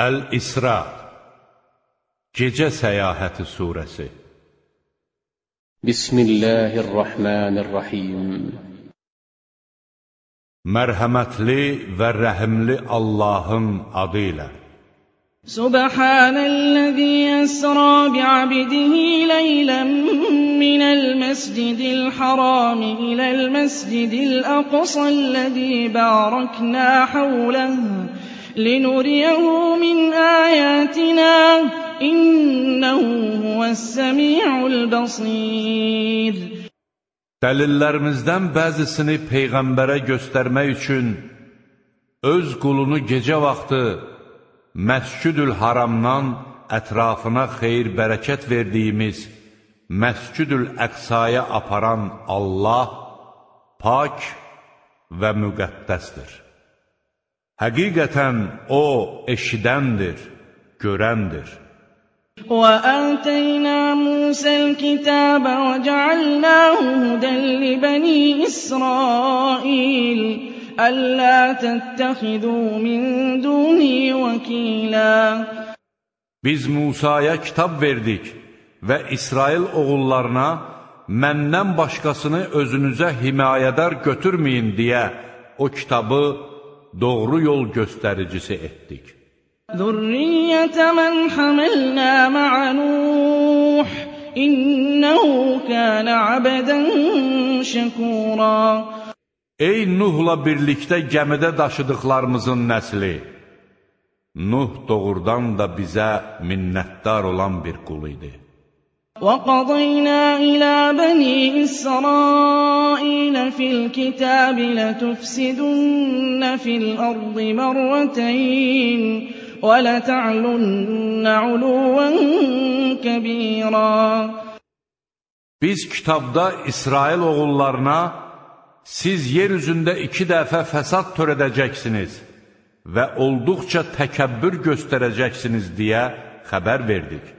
Əl-İsra Gecə Səyahəti Suresi Bismillahirrahmanirrahim Mərhəmətli və rəhimli Allahın adı ilə Subhanəl-ləzi əsra bi'abdihi leylən minəl məscidil harami iləl məscidil əqsəl-ləzi barakna havləh لنريه من آياتنا إنه هو السميع البصير Dəlillərimizdən bəzisini Peyğəmbərə göstərmək üçün öz qulunu gecə vaxtı Məscüdül Haramdan ətrafına xeyir-bərəkət verdiyimiz Məscüdül Əqsaya aparan Allah pak və müqəddəsdir. Həqiqətən O eşidəndir, görəndir. وآتينا موسى الكتاب وجعلناه هدى لبني إسرائيل ألا تتخذوا من دوني وكيلا Biz Musaya kitab verdik və İsrail oğullarına məndən başqasını özünüzə himayədar götürməyin deyə o kitabı doğru yol göstəricisi etdik. Zürriyyətə mən həmilnə mə'ə Nuh, innəhu kənə abdən şəkura. Ey Nuhla birlikdə gəmidə daşıdıqlarımızın nəsli, Nuh doğrudan da bizə minnətdar olan bir qul idi. وَقَضَيْنَا إِلَىٰ بَنِي إِسْرَائِيلَ فِي الْكِتَابِ لَتُفْسِدُنَّ فِي الْأَرْضِ مَرَّتَيْنِ وَلَتَعْلُنَّ عُلُوًّا كَبِيرًا Biz kitabda İsrail oğullarına siz yer üzündə iki dəfə fəsad törədəcəksiniz və olduqca təkəbbür göstərəcəksiniz deyə xəbər verdik.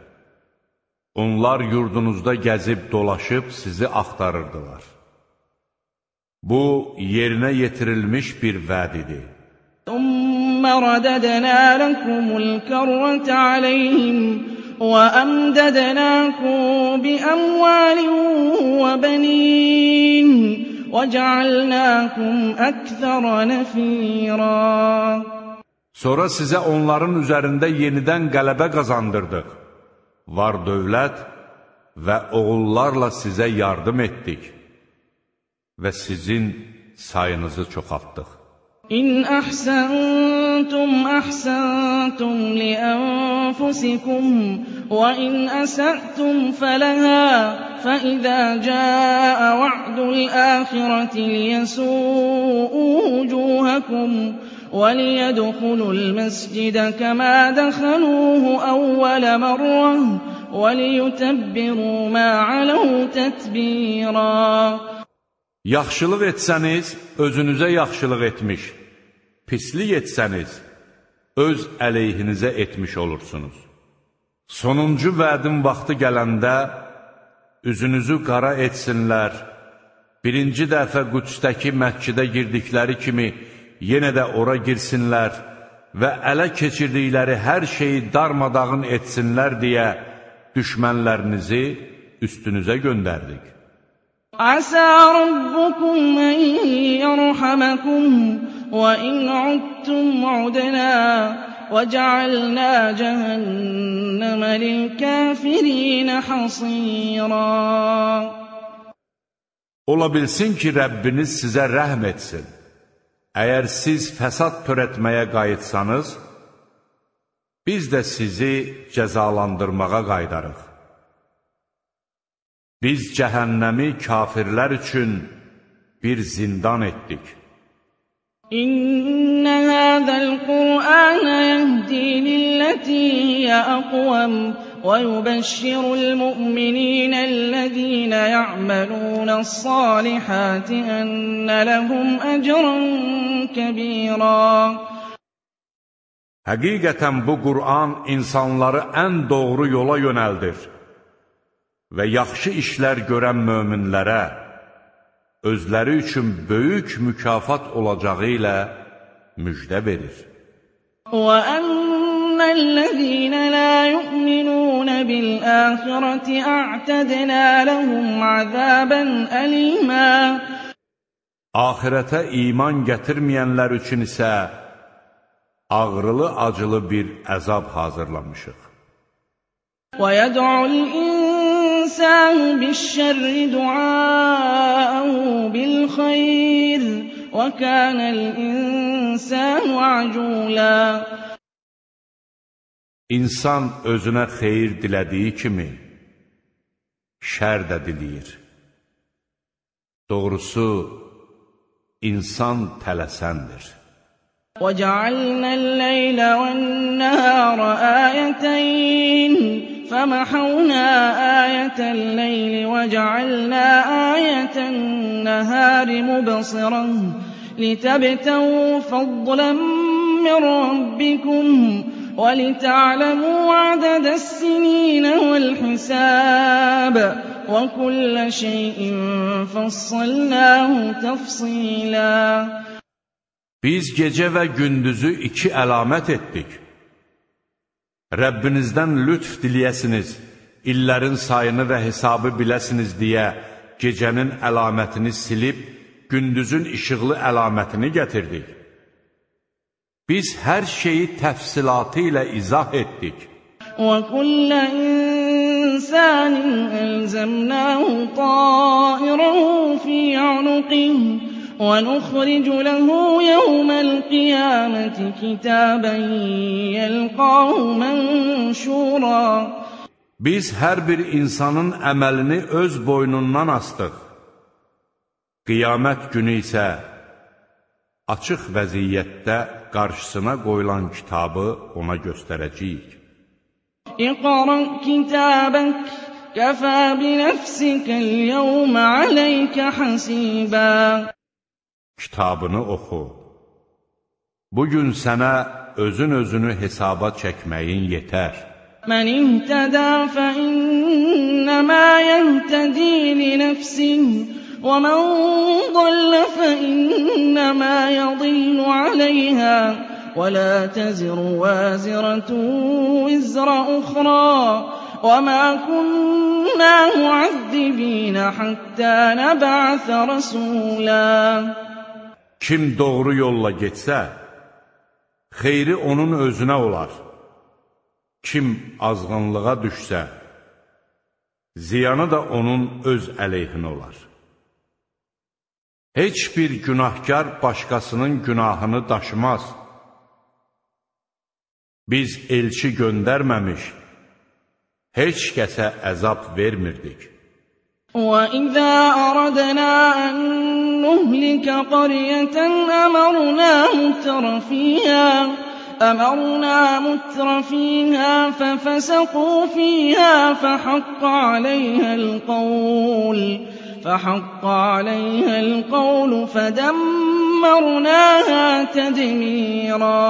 Onlar yurdunuzda gəzib dolaşıb sizi axtarırdılar. Bu, yerinə yetirilmiş bir vədidir. Thumma radadna lakumul karrata alayhim və amdadnakum bi amwalin və banin və ja'alnakum akthara nafira Sonra sizə onların üzərində yenidən qələbə qazandırdıq. Var dövlət və oğullarla sizə yardım etdik və sizin sayınızı çoxaltdıq. إن أحسنتم أحسنتم لأنفسكم وإن أسأتم فلها فإذا جاء وعد الآخرة ليسوءوا وجوهكم وليدخلوا المسجد كما دخلوه أول مرة وليتبروا ما علوا تتبيرا Yaxşılıq etsəniz, özünüzə yaxşılıq etmiş, pislik etsəniz, öz əleyhinizə etmiş olursunuz. Sonuncu vədin vaxtı gələndə, üzünüzü qara etsinlər, birinci dəfə Qüdsdəki məhkidə girdikləri kimi yenə də ora girsinlər və ələ keçirdikləri hər şeyi darmadağın etsinlər deyə düşmənlərinizi üstünüzə göndərdik. Əsə rabbukum mən yərhəməkum və in udtum udnə və cəalnə cəhənnəmə lilkəfirinə hasirə Ola bilsin ki, Rəbbiniz sizə rəhm etsin. Əgər siz fəsad törətməyə qayıtsanız, biz də sizi cəzalandırmağa qaydarıq. Biz cəhənnəmi kafirlər üçün bir zindan etdik. İnnə hədəl Qur'an yəhdi lilləti əqvəm ويبشر المؤمنين الذين يعملون الصالحات أن لهم أجرا كبيرا Həqiqətən bu Qur'an insanları ən doğru yola yönəldir və yaxşı işlər görən möminlərə özləri üçün böyük mükafat olacağı ilə müjdə verir. وَأَنَّ الَّذِينَ لَا يُؤْمِنُونَ بِالْآخِرَةِ أَعْتَدْنَا لَهُمْ عَذَابًا أَلِيمًا Ahirətə iman gətirməyənlər üçün isə ağrılı-acılı bir əzab hazırlamışıq. وَيَدْعُ الْإِنسَانُ بِالشَّرِّ دُعَاءَهُ بِالْخَيْرِ وَكَانَ الْإِنسَانُ عَجُولًا İnsan özünə xeyir dilədiyi kimi, şər də diləyir. Doğrusu, insan tələsəndir. وَجَعَلْنَا اللَّيْلَ وَالنَّهَارَ آيَتَيْنِ فَمَحَوْنَا آيَةَ اللَّيْلِ وَجَعَلْنَا آيَةَ النَّهَارِ مُبْصِرَةً لِتَبْتَغُوا فَضْلًا مِّن رَّبِّكُمْ وَلِتَعْلَمُوا عَدَدَ السِّنِينَ وَالْحِسَابَ وَكُلَّ شَيْءٍ فَصَّلْنَاهُ تَفْصِيلًا Biz gecə və gündüzü iki əlamət etdik. Rəbbinizdən lütf diliyəsiniz, illərin sayını və hesabı biləsiniz deyə gecənin əlamətini silib, gündüzün işıqlı əlamətini gətirdik. Biz hər şeyi təfsilatı ilə izah etdik. وَكُلَّ إِنسَانٍ أَلْزَمْنَاهُ طَائِرَهُ فِي عُنُقِهِ وَنُخْرِجُ لَهُ يَوْمَ الْقِيَامَةِ كِتَابًا يَلْقَاهُ مَنشُورًا Biz hər bir insanın əməlini öz boynundan astıq. Qiyamət günü isə açıq vəziyyətdə qarşısına qoyulan kitabı ona göstərəcəyik. İqra kitabək kəfə bi nəfsikəl yəvmə aleykə həsibə Kitabını oxu. Bugün sənə özün-özünü hesaba çəkməyin yetər. Mən ihtədə fə innəmə yəhtədi li nəfsihi ومن ضل فإنما يضل عليها ولا تزر وازرة وزر أخرى وما كنا معذبين حتى نبعث رسولا Kim doğru yolla getsə, xeyri onun özünə olar. Kim azğınlığa düşsə, ziyanı da onun öz əleyhinə olar. Heç bir günahkar başqasının günahını daşımaz. Biz elçi göndərməmiş, heç kəsə əzab vermirdik. وَإِذَا أَرَدْنَا أَن نُّهْلِكَ قَرْيَةً أَمَرْنَا مُتْرَفِيهَا أَمَرْنَا مُتْرَفِيهَا فَفَسَقُوا فِيهَا فَحَقَّ عَلَيْهَا الْقَوْلُ فَحَقَّ عَلَيْهَا الْقَوْلُ فَدَمَّرْنَاهَا تَدْمِيرًا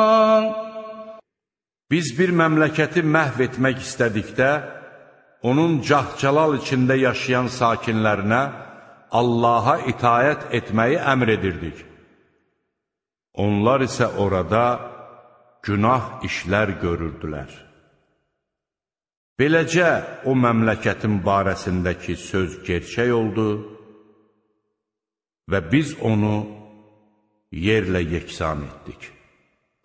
Biz bir məmləkəti məhv etmək istədikdə, onun cah-calal içində yaşayan sakinlərinə Allaha itayət etməyi əmr edirdik. Onlar isə orada günah işlər görürdülər. Beləcə o məmləkətin barəsindəki söz gerçək oldu və biz onu yerlə yeksan etdik.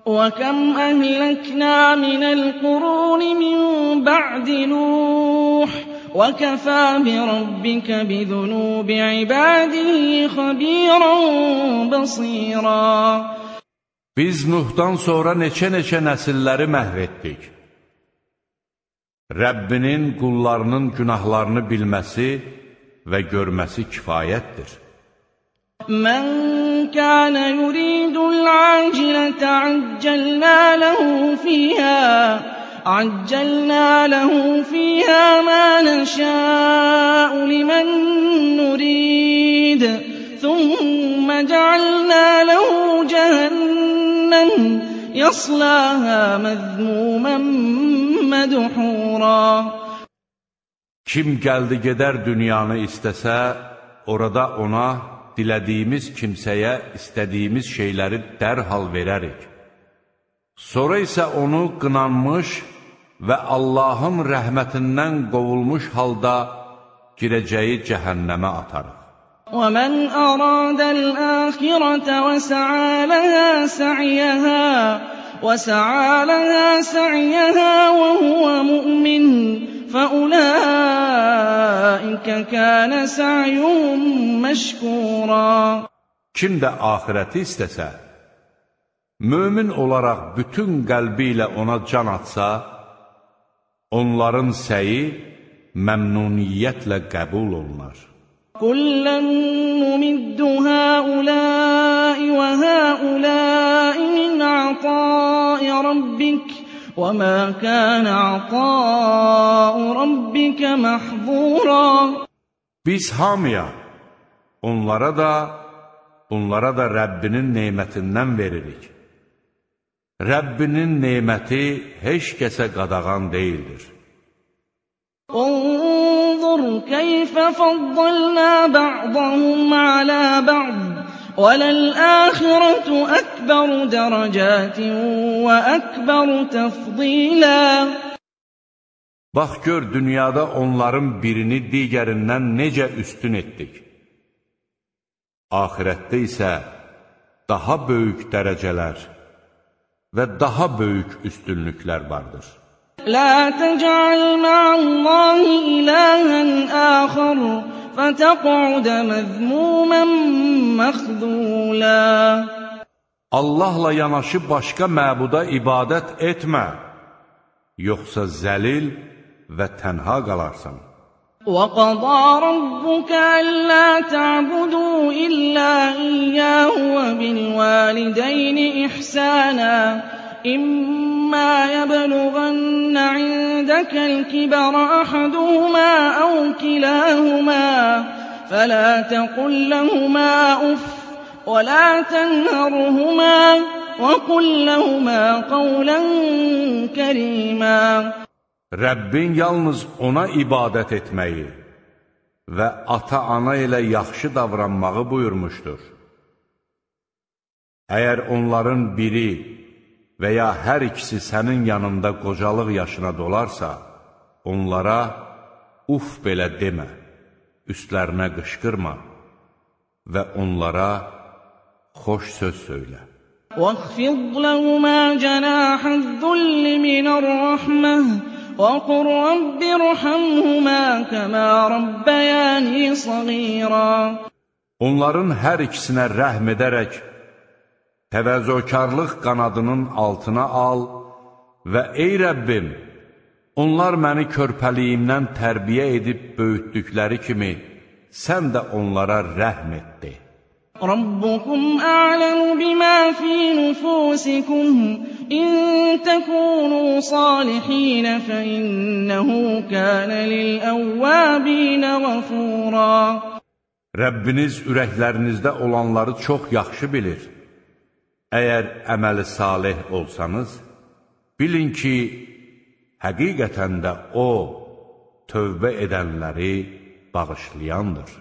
وَكَمْ أَهْلَكْنَا مِنَ الْقُرُونِ مِنْ بَعْدِ نُوحٍ وَكَفَى بِرَبِّكَ بِذُنُوبِ عِبَادِهِ خَبِيرًا بَصِيرًا Biz Nuhdan sonra neçə-neçə nəsilləri məhv etdik. Rəbbinin qullarının günahlarını bilməsi və görməsi kifayətdir. مَن كَانَ يُرِيدُ الْعَاجِلَةَ عَجَّلْنَا لَهُ فِيهَا عَجَّلْنَا لَهُ فِيهَا مَا نَشَاءُ لِمَن نُّرِيدُ ثُمَّ جَعَلْنَا لَهُ جَهَنَّمَ يَصْلَاهَا مَذْمُومًا مَّدْحُورًا Kim gəldi gedər dünyanı istəsə, orada ona dilədiyimiz kimsəyə istədiyimiz şeyləri dərhal verərik. Sonra isə onu qınanmış və Allahın rəhmətindən qovulmuş halda girəcəyi cəhənnəmə atarıq. وَمَنْ أَرَادَ الْآخِرَةَ وَسَعَىٰ لَهَا سَعْيَهَا وَسَعَىٰ لَهَا سَعْيَهَا وَهُوَ مُؤْمِنٌ فَأُولَٰئِكَ كَانَ سَعْيُهُم مَّشْكُورًا Kim də axirəti istəsə, mömin olaraq bütün qəlbi ilə ona can atsa, onların səyi məmnuniyyətlə qəbul olunar. كُلًّا نُّمِدُّ هَٰؤُلَاءِ وَهَٰؤُلَاءِ مِنْ عَطَاءِ رَبِّكَ وَمَا كَانَ عَطَاءُ رَبِّكَ مَحْظُورًا Biz hamıya, onlara da, bunlara da Rəbbinin nemətindən veririk. Rəbbinin neməti heç kəsə qadağan deyildir. انظُرْ كَيْفَ فَضَّلْنَا بَعْضَهُمْ عَلَىٰ بَعْضٍ وَلَلْآخِرَةُ أَكْبَرُ دَرَجَاتٍ وَأَكْبَرُ تَفْضِيلًا Bax gör dünyada onların birini digərindən necə üstün etdik. Ahirətdə isə daha böyük dərəcələr və daha böyük üstünlüklər vardır. لَا تَجْعَلْ مَعَ اللَّهِ إِلَٰهًا آخَرَ فَتَقْعُدَ مَذْمُومًا مَّخْذُولًا Allahla yanaşı başqa məbuda ibadət etmə, yoxsa zəlil və tənha qalarsan. وَقَضَىٰ رَبُّكَ أَلَّا تَعْبُدُوا إِلَّا إِيَّاهُ وَبِالْوَالِدَيْنِ إِحْسَانًا إِمَّا يَبْلُغَنَّ عِندَكَ الْكِبَرَ أَحَدُهُمَا أَوْ كِلَاهُمَا فَلَا تَقُل لَّهُمَا أُفٍّ وَلَا تَنْهَرْهُمَا وَقُل لَّهُمَا قَوْلًا كَرِيمًا Rəbbin yalnız ona ibadət etməyi və ata-ana ilə yaxşı davranmağı buyurmuşdur. Əgər onların biri və ya hər ikisi sənin yanında qocalıq yaşına dolarsa, onlara uf belə demə, üstlərinə qışqırma və onlara xoş söz söylə. وَاخْفِضْ لَهُمَا جَنَاحَ الذُّلِّ مِنَ الرَّحْمَةِ وَقُل رَّبِّ ارْحَمْهُمَا كَمَا رَبَّيَانِي صَغِيرًا Onların hər ikisinə rəhm edərək, təvəzzökarlıq qanadının altına al və ey Rəbbim, onlar məni körpəliyimdən tərbiyə edib böyütdükləri kimi, sən də onlara rəhm etdi. Rabbukum a'lamu bima fi nufusikum in takunu salihin fa innahu kana lil awwabin ghafura Rəbbiniz ürəklərinizdə olanları çox yaxşı bilir. Əgər əməli salih olsanız, bilin ki, həqiqətən də O, tövbə edənləri bağışlayandır.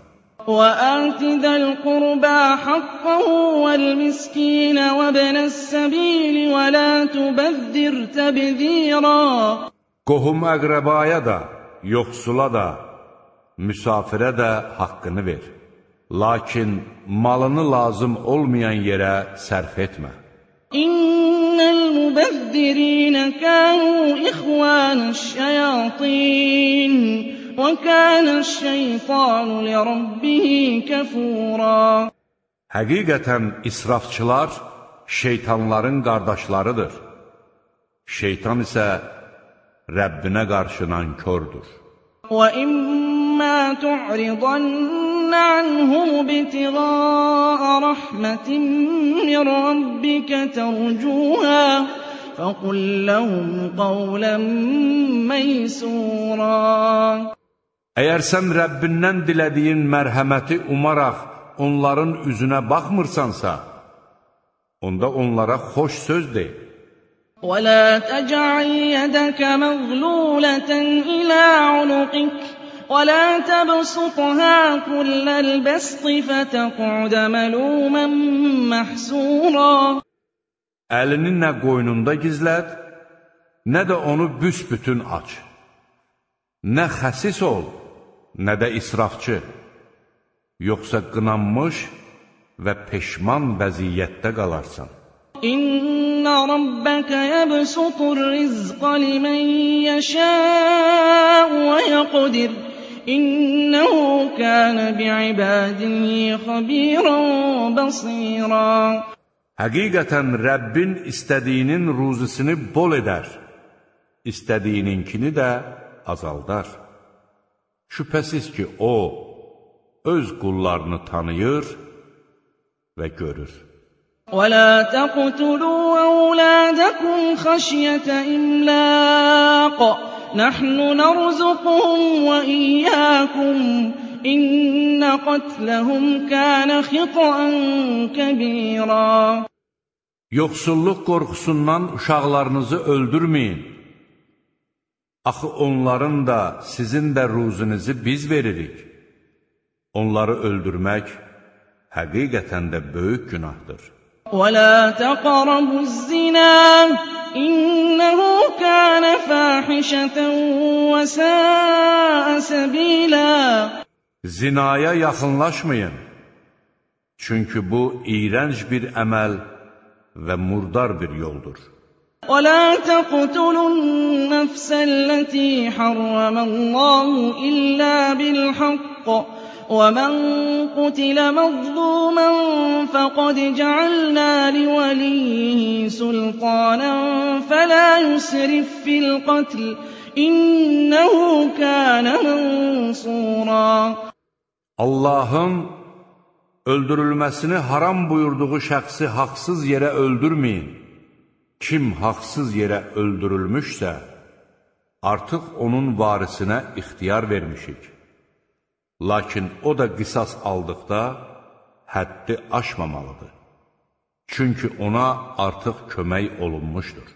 وَآتِ ذَا الْقُرْبَىٰ حَقَّهُ وَالْمِسْكِينَ وَابْنَ السَّبِيلِ وَلَا تُبَذِّرْ تَبْذِيرًا Qohum əqrəbaya da, yoxsula da, müsafirə də haqqını ver. Lakin malını lazım olmayan yerə sərf etmə. إِنَّ الْمُبَذِّرِينَ كَانُوا إِخْوَانَ الشَّيَاطِينِ وَكَانَ الشَّيْطَانُ لِرَبِّهِ كَفُورًا Həqiqətən israfçılar şeytanların qardaşlarıdır. Şeytan isə Rəbbinə qarşı nankördür. وَإِمَّا تُعْرِضَنَّ عَنْهُمُ ابْتِغَاءَ رَحْمَةٍ مِّن رَّبِّكَ تَرْجُوهَا فقل لهم قولا ميسورا Əgər sən Rəbbindən dilədiyin mərhəməti umaraq onların üzünə baxmırsansa, onda onlara xoş söz de. وَلَا تَجْعَلْ يَدَكَ مَغْلُولَةً إِلَىٰ عُنُقِكَ وَلَا تَبْسُطْهَا كُلَّ الْبَسْطِ فَتَقْعُدَ مَلُومًا مَّحْسُورًا Əlini nə qoynunda gizlət, nə də onu büsbütün aç. Nə xəsis ol, nə də israfçı, yoxsa qınanmış və peşman vəziyyətdə qalarsan. İnna rabbaka yabsutur rizqa limen yasha'u və yaqdir. İnnehu kana bi'ibadihi xabiran basira. Həqiqətən Rəbbin istədiyinin ruzisini bol edər, istədiyininkini də azaldar. Şübhəsiz ki, O, öz qullarını tanıyır və görür. وَلَا تَقْتُلُوا أَوْلَادَكُمْ خَشْيَةَ إِمْلَاقٍ نَحْنُ نَرْزُقُهُمْ وَإِيَّاكُمْ إِنَّ قَتْلَهُمْ كَانَ خِطْئًا كَبِيرًا Yoxsulluq qorxusundan uşaqlarınızı öldürməyin. Axı onların da, sizin də ruzinizi biz veririk. Onları öldürmək həqiqətən də böyük günahdır. وَلَا تَقْرَبُوا الزِّنَا إِنَّهُ كَانَ فَاحِشَةً وَسَاءَ سَبِيلًا Zinaya yaxınlaşmayın. Çünki bu iyrənc bir əməl və murdar bir yoldur. وَلَا تَقْتُلُوا النَّفْسَ الَّتِي حَرَّمَ اللَّهُ إِلَّا بِالْحَقِّ وَمَن قُتِلَ مَظْلُومًا فَقَدْ جَعَلْنَا لِوَلِيِّهِ سُلْطَانًا فَلَا يُسْرِف فِّي الْقَتْلِ إِنَّهُ كَانَ مَنصُورًا Allahın öldürülməsini haram buyurduğu şəxsi haqsız yerə öldürməyin. Kim haqsız yerə öldürülmüşsə, artıq onun varisinə ixtiyar vermişik. Lakin o da qisas aldıqda həddi aşmamalıdır. Çünki ona artıq kömək olunmuşdur.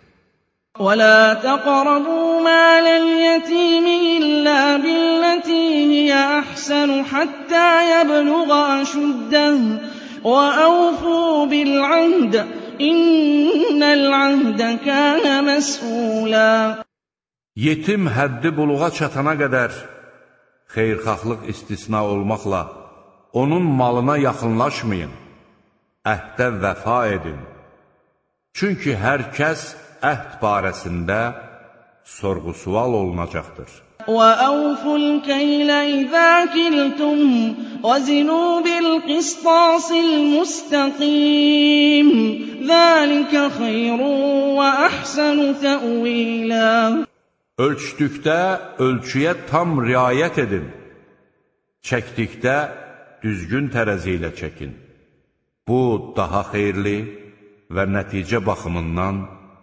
وَلَا تَقْرَبُوا مَالَ الْيَتِيمِ إِلَّا بِالَّتِي هِيَ أَحْسَنُ حَتَّىٰ يَبْلُغَ أَشُدَّهُ ۖ وَأَوْفُوا بِالْعَهْدِ ۖ إِنَّ الْعَهْدَ كَانَ مَسْئُولًا Yetim həddi buluğa çatana qədər xeyirxahlıq istisna olmaqla onun malına yaxınlaşmayın, əhdə vəfa edin. Çünki hər kəs əhd barəsində sorğu-sual olunacaqdır. وَأَوْفُوا الْكَيْلَ إِذَا كِلْتُمْ وَزِنُوا بِالْقِسْطَاسِ الْمُسْتَقِيمِ ذَٰلِكَ خَيْرٌ وَأَحْسَنُ تَأْوِيلًا Ölçdükdə ölçüyə tam riayət edin. Çəkdikdə düzgün tərəzi ilə çəkin. Bu, daha xeyirli və nəticə baxımından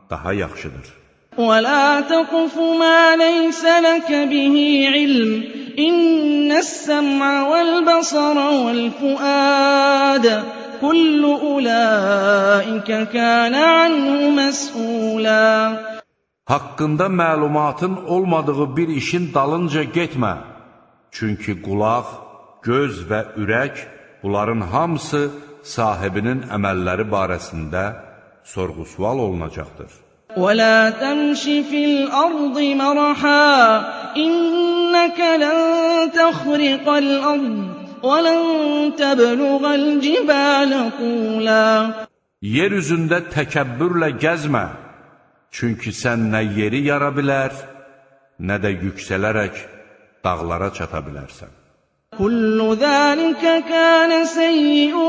daha yaxşıdır. وَلَا تَقْفُ مَا لَيْسَ لَكَ بِهِ عِلْمٌ ۚ إِنَّ السَّمْعَ وَالْبَصَرَ وَالْفُؤَادَ كُلُّ أُولَٰئِكَ كَانَ عَنْهُ مَسْئُولًا Haqqında məlumatın olmadığı bir işin dalınca getmə. Çünki qulaq, göz və ürək bunların hamısı sahibinin əməlləri barəsində sorğu-sual olunacaqdır. وَلَا تَمْشِ فِي الْأَرْضِ مَرَحًا ۖ إِنَّكَ لَن تَخْرِقَ الْأَرْضَ وَلَن تَبْلُغَ الْجِبَالَ طُولًا Yer üzündə təkəbbürlə gəzmə. Çünki sən nə yeri yara bilər, nə də yüksələrək dağlara çata bilərsən. Kullu zəlikə kənə seyyi'u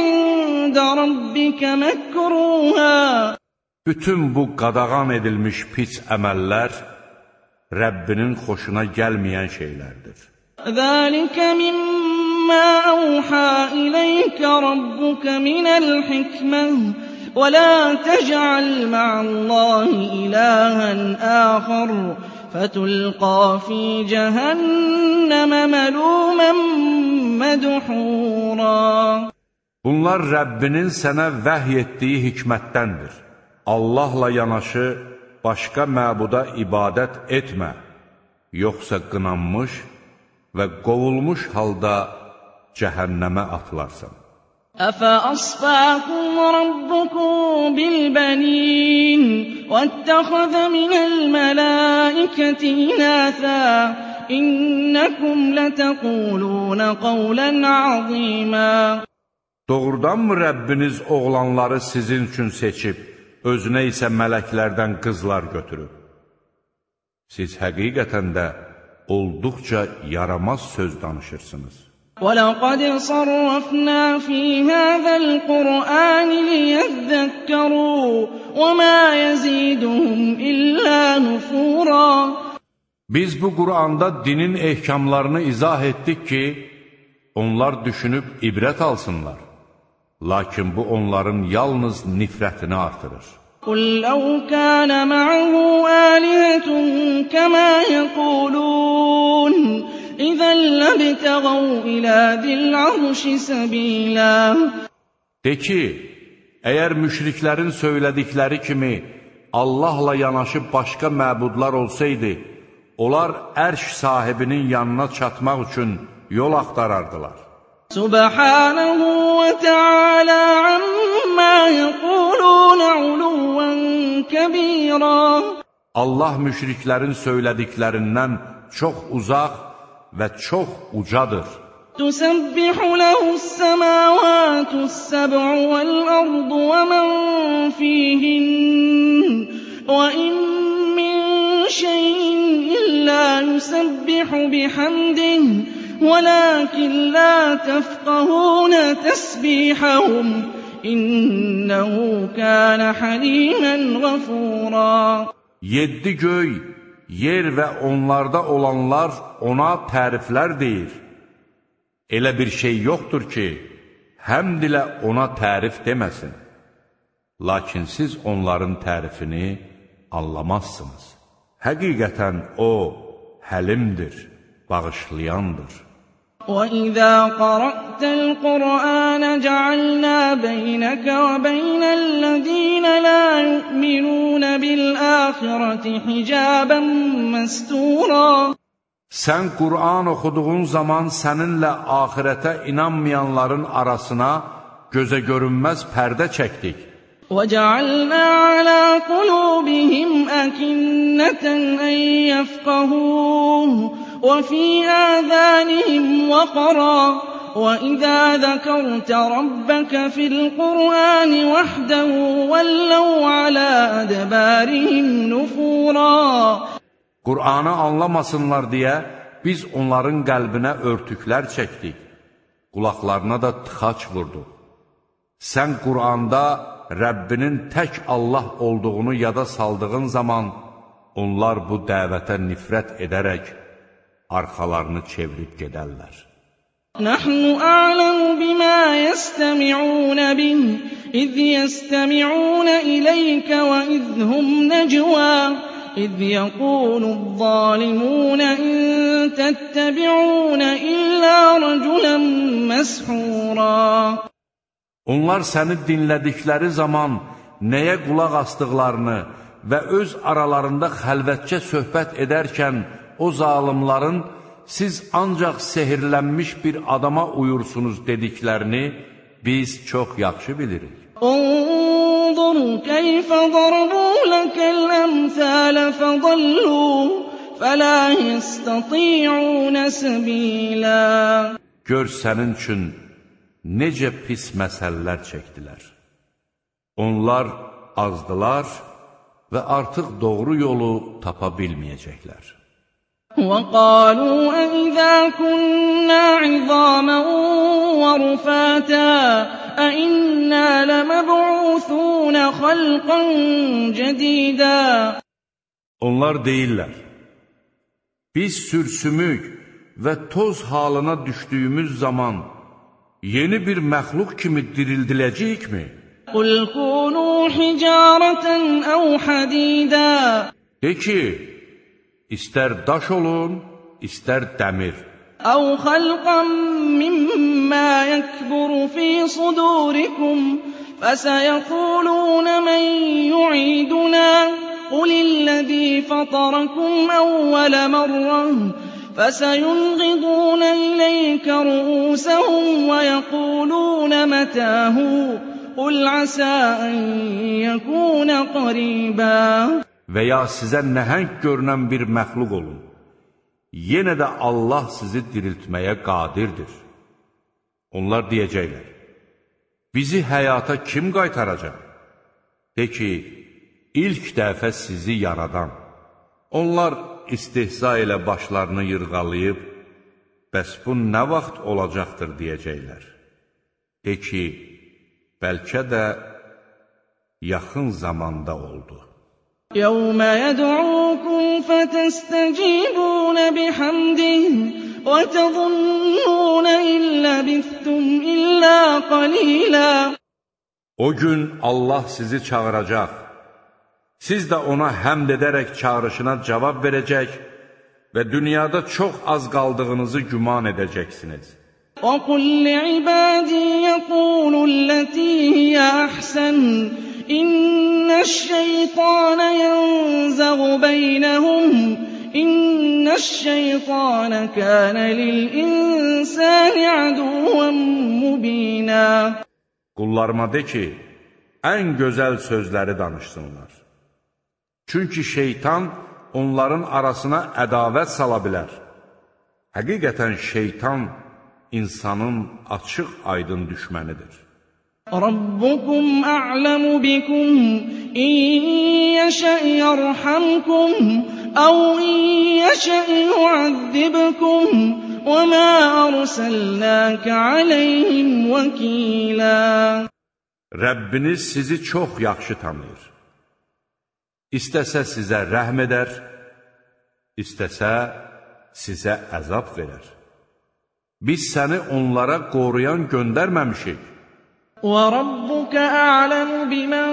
ində rabbikə məkruhə Bütün bu qadağan edilmiş pis əməllər Rəbbinin xoşuna gəlməyən şeylərdir. Zəlikə mimmə əvhə iləykə rabbuka minəl hikmə ولا تجعل مع الله إلها آخر فتلقى في جهنم ملوما مدحورا Bunlar Rəbbinin sənə vəhy etdiyi hikmətdəndir. Allahla yanaşı başqa məbuda ibadət etmə, yoxsa qınanmış və qovulmuş halda cəhənnəmə atılarsan. أفأصفاكم ربكم بالبنين واتخذ من الملائكة إناثا إنكم لتقولون قولا عظيما Doğrudanmı Rəbbiniz oğlanları sizin üçün seçib, özünə isə mələklərdən qızlar götürüb? Siz həqiqətən də olduqca yaramaz söz danışırsınız. وَلَقَدْ صَرَّفْنَا فِي هَٰذَا الْقُرْآنِ لِيَذَّكَّرُوا وَمَا يَزِيدُهُمْ إِلَّا نُفُورًا Biz bu Quranda dinin ehkamlarını izah etdik ki, onlar düşünüb ibrət alsınlar. Lakin bu onların yalnız nifrətini artırır. قُل لَّوْ كَانَ مَعَهُ آلِهَةٌ كَمَا يَقُولُونَ إِذًا لَّابْتَغَوْا إِلَىٰ ذِي الْعَرْشِ سَبِيلًا De ki, əgər müşriklərin söylədikləri kimi Allahla yanaşı başqa məbudlar olsaydı, onlar ərş sahibinin yanına çatmaq üçün yol axtarardılar. سُبْحَانَهُ وَتَعَالَىٰ عَمَّا يَقُولُونَ عُلُوًّا كَبِيرًا Allah müşriklərin söylədiklərindən çox uzaq və çox ucadır. تُسَبِّحُ لَهُ السَّمَاوَاتُ السَّبْعُ وَالْأَرْضُ وَمَن فِيهِنَّ وَإِن مِّن شَيْءٍ إِلَّا يُسَبِّحُ بِحَمْدِهِ وَلَٰكِن لَّا تَفْقَهُونَ تَسْبِيحَهُمْ ۗ إِنَّهُ كَانَ حَلِيمًا غَفُورًا Yeddi göy, yer və onlarda olanlar ona təriflər deyir. Elə bir şey yoxdur ki, həmd ilə ona tərif deməsin. Lakin siz onların tərifini anlamazsınız. Həqiqətən O, həlimdir, bağışlayandır. وَإِذَا قَرَأْتَ الْقُرْآنَ جَعَلْنَا بَيْنَكَ وَبَيْنَ الَّذِينَ لَا يُؤْمِنُونَ بِالْآخِرَةِ حِجَابًا مَّسْتُورًا Sən Qur'an oxuduğun zaman səninlə axirətə inanmayanların arasına gözə görünməz pərdə çəkdik. وَجَعَلْنَا عَلَىٰ قُلُوبِهِمْ أَكِنَّةً أَن يَفْقَهُوهُ وَفِي آذَانِهِمْ وَقْرًا وَإِذَا ذَكَرْتَ رَبَّكَ فِي الْقُرْآنِ وَحْدَهُ وَلَّوْا عَلَىٰ أَدْبَارِهِمْ نُفُورًا Qur'anı anlamasınlar deyə biz onların qəlbinə örtüklər çəkdik, qulaqlarına da tıxaç vurduq. Sən Qur'anda Rəbbinin tək Allah olduğunu yada saldığın zaman, onlar bu dəvətə nifrət edərək arxalarını çevirib gedərlər. نَحْنُ أَعْلَمُ بِمَا يَسْتَمِعُونَ بِهِ إِذْ يَسْتَمِعُونَ إِلَيْكَ وَإِذْ هُمْ نَجْوَىٰ إِذْ يَقُولُ الظَّالِمُونَ إِن تَتَّبِعُونَ إِلَّا رَجُلًا مَّسْحُورًا Onlar səni dinlədikləri zaman nəyə qulaq asdıqlarını və öz aralarında xəlvətcə söhbət edərkən o zalimların siz ancaq sehirlənmiş bir adama uyursunuz dediklərini biz çox yaxşı bilirik. Unzur keyfə darbu ləkəl əmsələ fədallu fələ yəstəti'unə səbilə Gör sənin üçün necə pis məsələlər çəkdilər. Onlar azdılar və artıq doğru yolu tapa bilməyəcəklər. وَقَالُوا أَإِذَا كُنَّا عِظَامًا وَرُفَاتًا أَإِنَّا لَمَبْعُوثُونَ خَلْقًا جَدِيدًا Onlar deyirlər, biz sürsümük və toz halına düşdüyümüz zaman yeni bir məxluq kimi dirildiləcəyikmi? قُلْ كُونُوا حِجَارَةً أَوْ حَدِيدًا De ki, istər daş olun, istər dəmir. أَوْ خَلْقًا مِّمَّا يَكْبُرُ فِي صُدُورِكُمْ فَسَيَقُولُونَ مَن يُعِيدُنَا؟ قُلِ الَّذِي فَطَرَكُمْ أَوَّلَ مَرَّةٍ فَسَيُنْغِضُونَ إِلَيْكَ رُءُوسَهُمْ وَيَقُولُونَ مَتَىٰ هُوَ قُلْ عَسَىٰ أَن يَكُونَ قَرِيبًا. Və ya sizə nəhəng görünən bir məxluq olun. Yenə də Allah sizi diriltməyə qadirdir. Onlar deyəcəklər, bizi həyata kim qaytaracaq? De ki, ilk dəfə sizi yaradan. Onlar istihza ilə başlarını yırğalayıb, bəs bu nə vaxt olacaqdır deyəcəklər. De ki, bəlkə də yaxın zamanda oldu. يَوْمَ يَدْعُوكُمْ فَتَسْتَجِيبُونَ بِحَمْدِهِ وَتَظُنُّونَ إِن لَّبِثْتُمْ إِلَّا قَلِيلًا O gün Allah sizi çağıracaq. Siz də ona həmd edərək çağrışına cavab verəcək və dünyada çox az qaldığınızı güman edəcəksiniz. وَقُل لِّعِبَادِي يَقُولُوا الَّتِي هِيَ أَحْسَنُ إِنَّ الشَّيْطَانَ يَنزَغُ بَيْنَهُمْ إِنَّ الشَّيْطَانَ كَانَ لِلْإِنسَانِ عَدُوًّا مُّبِينًا Qullarıma de ki, ən gözəl sözləri danışsınlar. Çünki şeytan onların arasına ədavət sala bilər. Həqiqətən şeytan insanın açıq aydın düşmənidir. رَبُّكُمْ أَعْلَمُ بِكُمْ إِن يَشَأْ يَرْحَمْكُمْ أَوْ إِن يَشَأْ يُعَذِّبْكُمْ وَمَا أَرْسَلْنَاكَ عَلَيْهِمْ وَكِيلًا Rəbbiniz sizi çox yaxşı tanıyır. İstəsə sizə rəhm edər, istəsə sizə əzab verər. Biz səni onlara qoruyan göndərməmişik. وَرَبُّكَ أَعْلَمُ بِمَن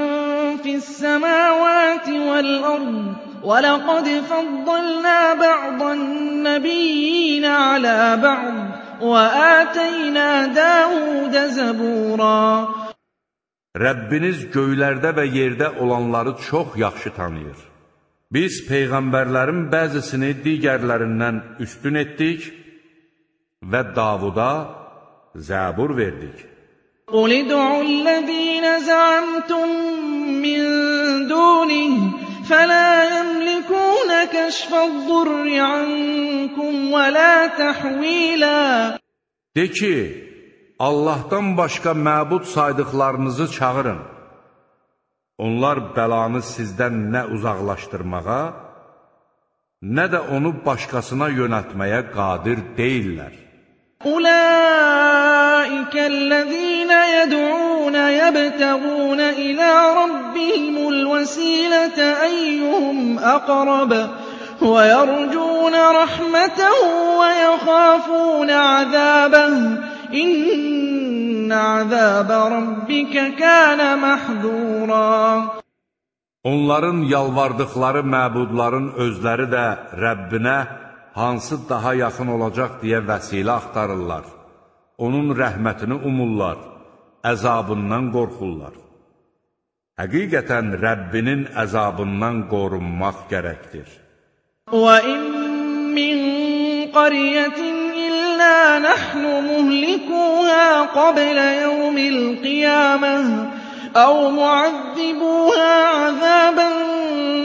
فِي السَّمَاوَاتِ وَالْأَرْضِ ۗ وَلَقَدْ فَضَّلْنَا بَعْضَ النَّبِيِّينَ عَلَىٰ بَعْضٍ ۖ وَآتَيْنَا دَاوُودَ زَبُورًا Rəbbiniz göylərdə və yerdə olanları çox yaxşı tanıyır. Biz peyğəmbərlərin bəzisini digərlərindən üstün etdik və Davuda zəbur verdik. قُلِ ادْعُوا الَّذِينَ زَعَمْتُم مِّن دُونِهِ فَلَا يَمْلِكُونَ كَشْفَ الضُّرِّ عَنكُمْ وَلَا تَحْوِيلًا De ki, Allahdan başqa məbud saydıqlarınızı çağırın. Onlar bəlanı sizdən nə uzaqlaşdırmağa, nə də onu başqasına yönətməyə qadir deyillər. أُولَٰئِكَ الَّذِينَ يَدْعُونَ يَبْتَغُونَ إِلَىٰ رَبِّهِمُ الْوَسِيلَةَ أَيُّهُمْ أَقْرَبُ وَيَرْجُونَ رَحْمَتَهُ وَيَخَافُونَ عَذَابَهُ ۚ إِنَّ عَذَابَ رَبِّكَ كَانَ مَحْذُورًا Onların yalvardıqları məbudların özləri də Rəbbinə hansı daha yaxın olacaq deyə vəsilə axtarırlar. Onun rəhmətini umurlar, əzabından qorxurlar. Həqiqətən Rəbbinin əzabından qorunmaq gərəkdir. وَإِن مِّن قَرْيَةٍ إِلَّا نَحْنُ مُهْلِكُوهَا قَبْلَ يَوْمِ الْقِيَامَةِ أَوْ مُعَذِّبُوهَا عَذَابًا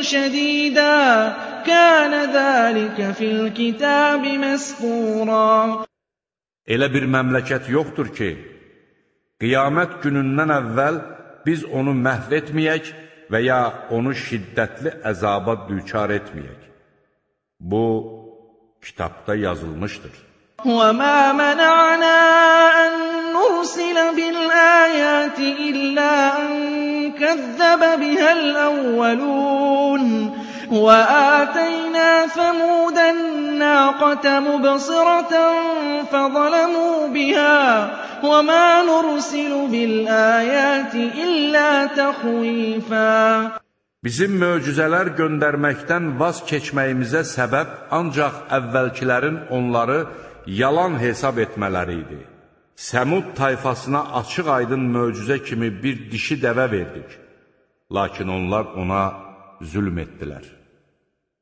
شَدِيدًا ۚ كَانَ ذَٰلِكَ فِي الْكِتَابِ مَسْطُورًا Elə bir məmləkət yoxdur ki, qiyamət günündən əvvəl biz onu məhv etməyək və ya onu şiddətli əzaba düçar etməyək. Bu, kitabda yazılmışdır. وَمَا مَنَعَنَا أَن نُّرْسِلَ بِالْآيَاتِ إِلَّا أَن كَذَّبَ بِهَا الْأَوَّلُونَ وَآتَيْنَا ثَمُودَ النَّاقَةَ مُبْصِرَةً فَظَلَمُوا بِهَا وَمَا نُرْسِلُ بِالْآيَاتِ إِلَّا تَخْوِيفًا Bizim möcüzələr göndərməkdən vaz keçməyimizə səbəb ancaq əvvəlkilərin onları yalan hesab etmələri idi. Səmud tayfasına açıq-aydın möcüzə kimi bir dişi dəvə verdik. Lakin onlar ona zülm etdilər.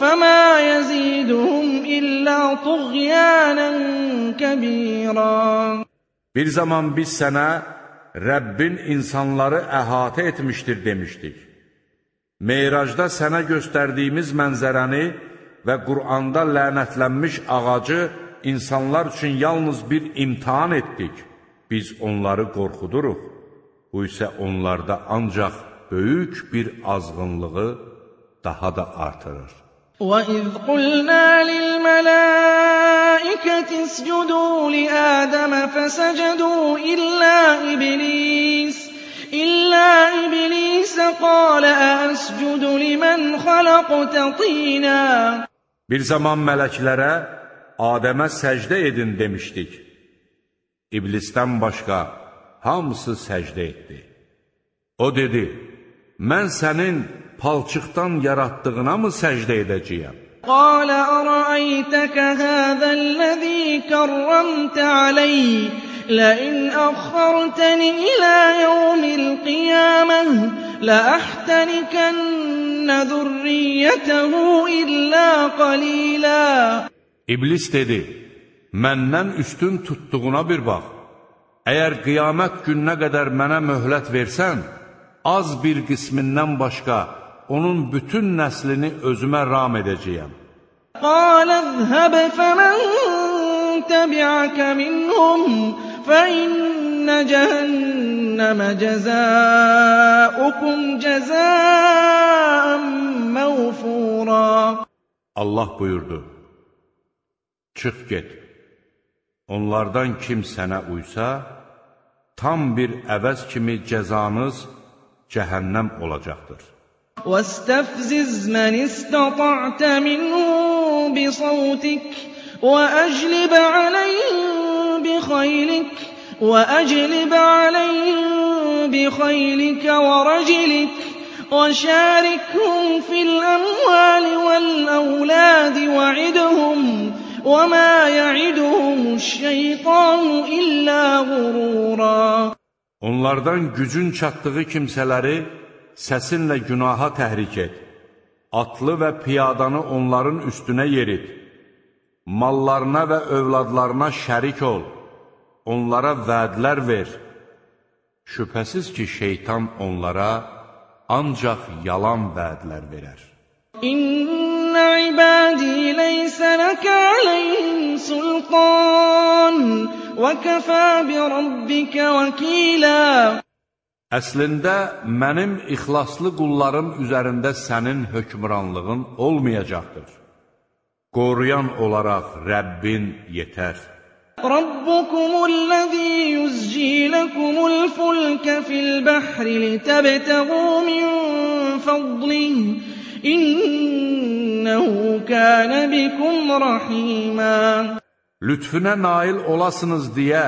فَمَا يَزِيدُهُمْ إِلَّا طُغْيَانًا كَبِيرًا Bir zaman biz sənə Rəbbin insanları əhatə etmişdir demişdik. Meyracda sənə göstərdiyimiz mənzərəni və Quranda lənətlənmiş ağacı insanlar üçün yalnız bir imtihan etdik. Biz onları qorxuduruq. Bu isə onlarda ancaq böyük bir azğınlığı daha da artırır. وَإِذْ قُلْنَا لِلْمَلَائِكَةِ اسْجُدُوا لِآدَمَ فَسَجَدُوا إِلَّا إِبْلِيسَ إِلَّا إِبْلِيسَ قَالَ أَأَسْجُدُ لِمَنْ خَلَقْتَ طِينًا Bir zaman mələklərə Adəmə səcdə edin demişdik. İblisdən başqa hamısı səcdə etdi. O dedi, mən sənin palçıqdan yaratdığına mı səcdə edəcəyəm? قَالَ أَرَأَيْتَكَ هَٰذَا الَّذِي كَرَّمْتَ عَلَيَّ لَئِنْ أَخَّرْتَنِ إِلَىٰ يَوْمِ الْقِيَامَةِ لَأَحْتَنِكَنَّ ذُرِّيَّتَهُ إِلَّا قَلِيلًا İblis dedi, məndən üstün tutduğuna bir bax. Əgər qiyamət gününə qədər mənə möhlət versən, az bir qismindən başqa onun bütün nəslini özümə ram edəcəyəm. Qalə zhəb fəmən təbiəkə minhum fəinnə cəhənnəmə cəzəukum cəzəən məğfura. Allah buyurdu, çıx get, onlardan kim sənə uysa, tam bir əvəz kimi cəzanız cəhənnəm olacaqdır. وَاسْتَفْزِزْ مَنِ اسْتَطَعْتَ مِنْهُم بِصَوْتِكَ وَأَجْلِبْ عَلَيْهِم بِخَيْلِكَ وَأَجْلِبْ عَلَيْهِم بِخَيْلِكَ وَرَجِلِكَ وَشَارِكْهُمْ فِي الْأَمْوَالِ وَالْأَوْلَادِ وَعِدْهُمْ وَمَا يَعِدُهُمُ الشَّيْطَانُ إِلَّا غُرُورًا. Onlardan gücün çatdığı kimsələri səsinlə günaha təhrik et. Atlı və piyadanı onların üstünə yerit. Mallarına və övladlarına şərik ol. Onlara vədlər ver. Şübhəsiz ki, şeytan onlara ancaq yalan vədlər verər. İnnə ibadī leysə ləkə aləyhim sultan və kəfə bi rabbikə vəkilə Əslində mənim ixlaslı qullarım üzərində sənin hökmranlığın olmayacaqdır. Qoruyan olaraq Rəbbin yetər. Rabbukumul-lezî yuscîlekumul-fulke fil-bahri litebtegû min fadlihi innehu kâne bikum rahîmâ. Lütfünə nail olasınız deyə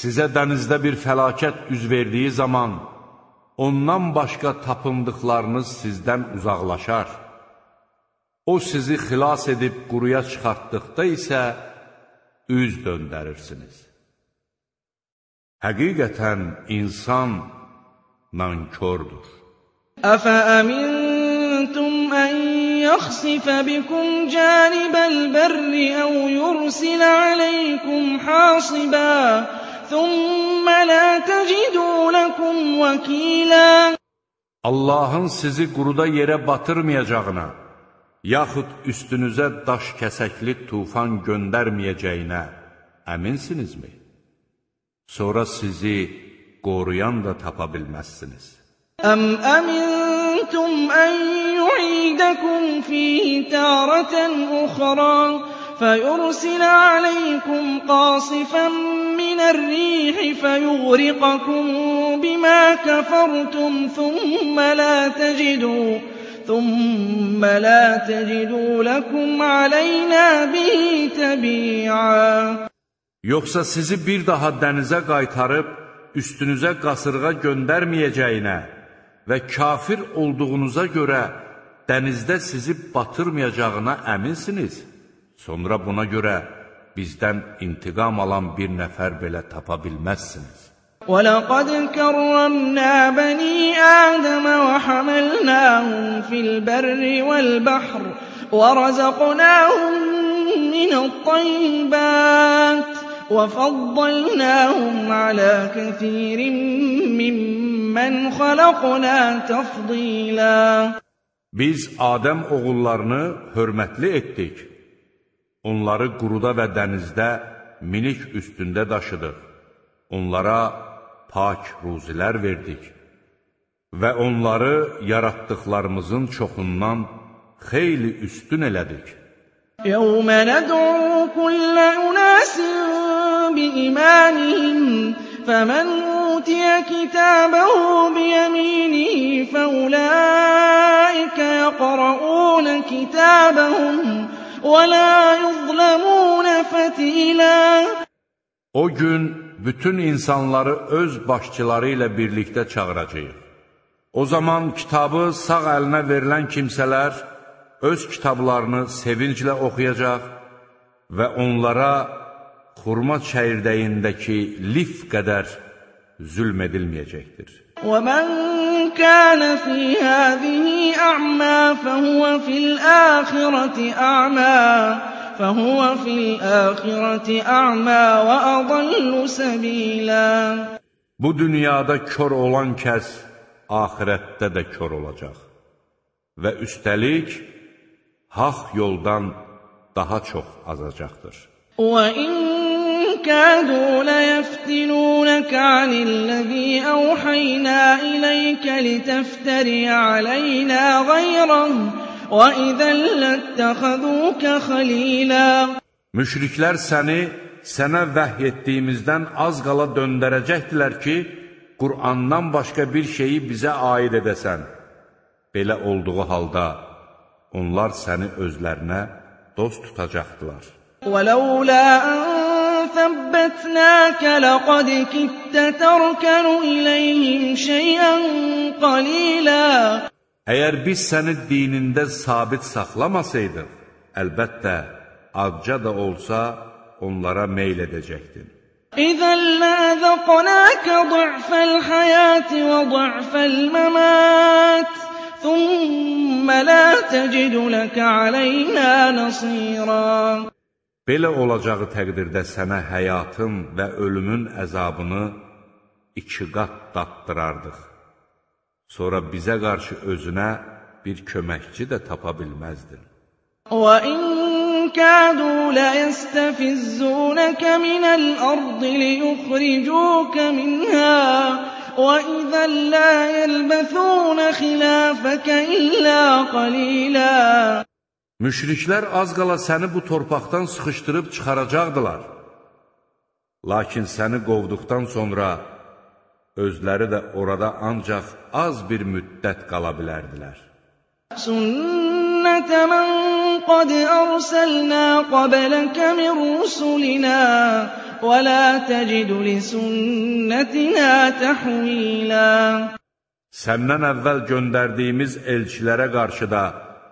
Sizə dənizdə bir fəlakət üz verdiyi zaman, ondan başqa tapındıqlarınız sizdən uzaqlaşar. O sizi xilas edib quruya çıxartdıqda isə, üz döndərirsiniz. Həqiqətən insan nankördür. أفأمنتم أن يخسف بكم جانب البر أو يرسل عليكم حاصبا ثم لا تجدوا لكم وكيلا Allahın sizi quruda yerə batırmayacağına, yaxud üstünüzə daş kəsəkli tufan göndərməyəcəyinə əminsinizmi? Sonra sizi qoruyan da tapa bilməzsiniz. Əm əmintum ən yu'idəkum fihi tərətən uxran فيرسل عليكم قاصفا من الريح فيغرقكم بما كفرتم ثم لا تجدوا ثم لا تجدوا لكم علينا به تبيعا Yoxsa sizi bir daha dənizə qaytarıb üstünüzə qasırğa göndərməyəcəyinə və kafir olduğunuza görə dənizdə sizi batırmayacağına əminsiniz? Sonra buna görə bizdən intiqam alan bir nəfər belə tapa bilməzsiniz. وَلَقَدْ كَرَّمْنَا بَنِي آدَمَ وَحَمَلْنَاهُمْ فِي الْبَرِّ وَالْبَحْرِ وَرَزَقْنَاهُم مِّنَ الطَّيِّبَاتِ وَفَضَّلْنَاهُمْ عَلَىٰ كَثِيرٍ مِّمَّنْ خَلَقْنَا تَفْضِيلًا Biz Adəm oğullarını hörmətli etdik. Onları quruda və dənizdə minik üstündə daşıdıq. Onlara pak ruzilər verdik və onları yaratdıqlarımızın çoxundan xeyli üstün elədik. Yəvmə nəd'u kullə unasin bi-imanihim fəmən utiyə kitəbəhu bi-yəminihi fəuləikə yəqra'unə kitəbəhum وَلَا يُظْلَمُونَ فَتِيلًا O gün bütün insanları öz başçıları ilə birlikdə çağıracaq. O zaman kitabı sağ əlinə verilən kimsələr öz kitablarını sevinclə oxuyacaq və onlara xurma çəyirdəyindəki lif qədər zülm edilməyəcəkdir. وَمَنْ كَانَ فِي هَٰذِهِ أَعْمَىٰ فَهُوَ فِي الْآخِرَةِ أَعْمَىٰ فَهُوَ فِي الْآخِرَةِ أَعْمَىٰ وَأَضَلُّ سَبِيلًا Bu dünyada kör olan kəs axirətdə də kör olacaq və üstəlik haqq yoldan daha çox azacaqdır. وَإِنَّ كَادُوا لَيَفْتِنُونَكَ عَنِ الَّذِي أَوْحَيْنَا إِلَيْكَ لِتَفْتَرِيَ عَلَيْنَا غَيْرَهُ وَإِذًا لَّاتَّخَذُوكَ خَلِيلًا Müşriklər səni sənə vəhy etdiyimizdən az qala döndərəcəkdilər ki, Qur'andan başqa bir şeyi bizə aid edəsən. Belə olduğu halda onlar səni özlərinə dost tutacaqdılar. وَلَوْلَا أَن ثَبَّتْنَاكَ لَقَدْ كِدتَّ تَرْكَنُ إِلَيْهِمْ شَيْئًا قَلِيلًا Əgər biz səni dinində sabit saxlamasaydıq, əlbəttə, azca da olsa onlara meyl edəcəkdin. إِذًا لَّأَذَقْنَاكَ ضِعْفَ الْحَيَاةِ وَضِعْفَ الْمَمَاتِ ثُمَّ لَا تَجِدُ لَكَ عَلَيْنَا نَصِيرًا Belə olacağı təqdirdə sənə həyatın və ölümün əzabını iki qat dattırardıq. Sonra bizə qarşı özünə bir köməkçi də tapa bilməzdin. وَإِن كَادُوا لَيَسْتَفِزُّونَكَ مِنَ الْأَرْضِ لِيُخْرِجُوكَ مِنْهَا وَإِذًا لَّا يَلْبَثُونَ خِلَافَكَ إِلَّا قَلِيلًا Müşriklər az qala səni bu torpaqdan sıxışdırıb çıxaracaqdılar. Lakin səni qovduqdan sonra özləri də orada ancaq az bir müddət qala bilərdilər. Sünnətə mən qad ərsəlnə qabləkə min rusulinə və lə təcidu li sünnətinə təhvilə. Səndən əvvəl göndərdiyimiz elçilərə qarşı da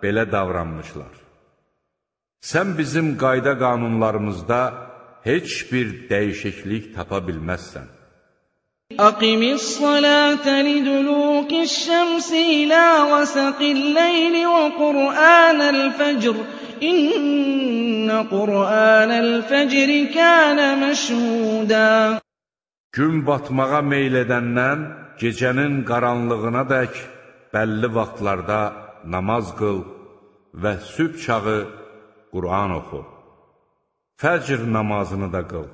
belə davranmışlar. Sən bizim qayda-qanunlarımızda heç bir dəyişiklik tapa bilməzsən. Əqimis salətə lidulukis şəmsi ilə vəsəqil leyli və Qur'anəl fəcr. İnnə Qur'anəl fəcri kənə məşhudə. Gün batmağa meyl edəndən gecənin qaranlığına dək bəlli vaxtlarda namaz qıl və sübh çağı Qur'an oxu. Fəcr namazını da qıl.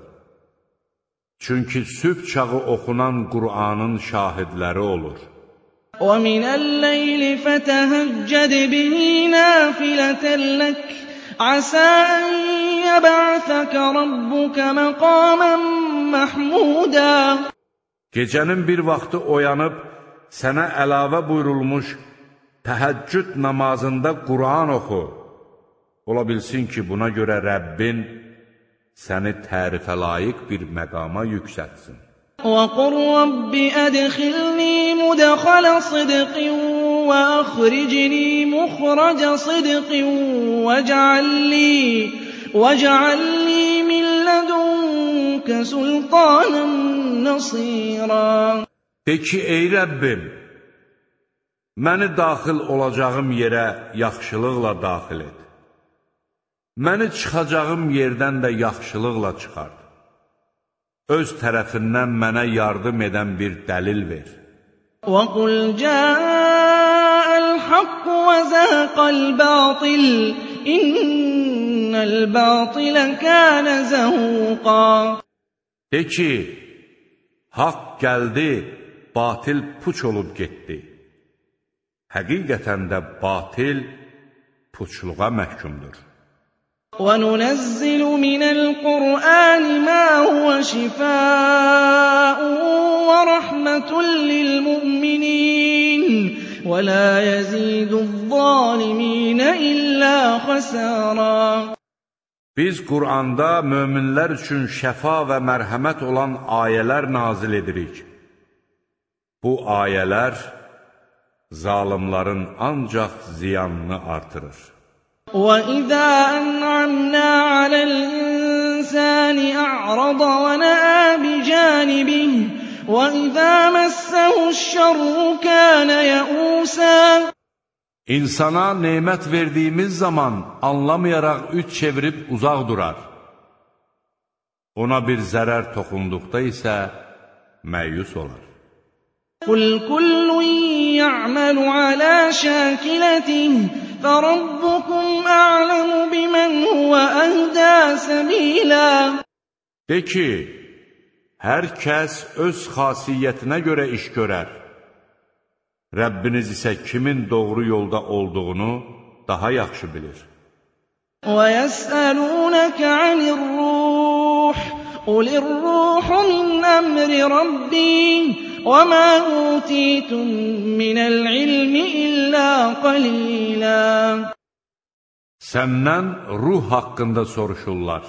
Çünki sübh çağı oxunan Qur'anın şahidləri olur. وَمِنَ اللَّيْلِ فَتَهَجَّدْ بِهِ نَافِلَةً لَكَ عَسَىٰ أَن يَبْعَثَكَ رَبُّكَ مَقَامًا مَّحْمُودًا Gecənin bir vaxtı oyanıb sənə əlavə buyurulmuş təhəccüd namazında Qur'an oxu. Ola bilsin ki, buna görə Rəbbin səni tərifə layiq bir məqama yüksətsin. وَقُل رَّبِّ أَدْخِلْنِي مُدْخَلَ صِدْقٍ وَأَخْرِجْنِي مُخْرَجَ صِدْقٍ وَاجْعَل لِّي وَاجْعَل لِّي مِن لَّدُنكَ سُلْطَانًا نَّصِيرًا De ki, ey Rəbbim, məni daxil olacağım yerə yaxşılıqla daxil et. Məni çıxacağım yerdən də yaxşılıqla çıxart. Öz tərəfindən mənə yardım edən bir dəlil ver. وَقُلْ جَاءَ الْحَقُّ وَزَهَقَ الْبَاطِلُ إِنَّ الْبَاطِلَ كَانَ زَهُوقًا De ki, haqq gəldi, batil puç olub getdi. həqiqətən də batil puçluğa məhkumdur. وَنُنَزِّلُ مِنَ الْقُرْآنِ مَا هُوَ شِفَاءٌ وَرَحْمَةٌ لِّلْمُؤْمِنِينَ وَلَا يَزِيدُ الظَّالِمِينَ إِلَّا خَسَارًا Biz Quranda möminlər üçün şəfa və mərhəmət olan ayələr nazil edirik. Bu ayələr zalimların ancaq ziyanını artırır. وَإِذَا أَنْعَمْنَا عَلَى الْإِنسَانِ أَعْرَضَ وَنَأَىٰ بِجَانِبِهِ وَإِذَا مَسَّهُ الشَّرُّ كَانَ يَئُوسًا İnsana nemət verdiyimiz zaman anlamayaraq üç çevirib uzaq durar. Ona bir zərər toxunduqda isə məyus olar. قُلْ كُلٌّ يَعْمَلُ عَلَىٰ شَاكِلَتِهِ فَرَبُّكُمْ أَعْلَمُ بِمَنْ هُوَ أَهْدَىٰ سَبِيلًا De ki, hər kəs öz xasiyyətinə görə iş görər. Rəbbiniz isə kimin doğru yolda olduğunu daha yaxşı bilir. وَيَسْأَلُونَكَ عَنِ الرُّوحِ قُلِ الرُّوحُ مِنْ أَمْرِ رَبِّي وَمَا أُوتِيتُم مِّنَ الْعِلْمِ إِلَّا قَلِيلًا Səndən ruh haqqında soruşurlar.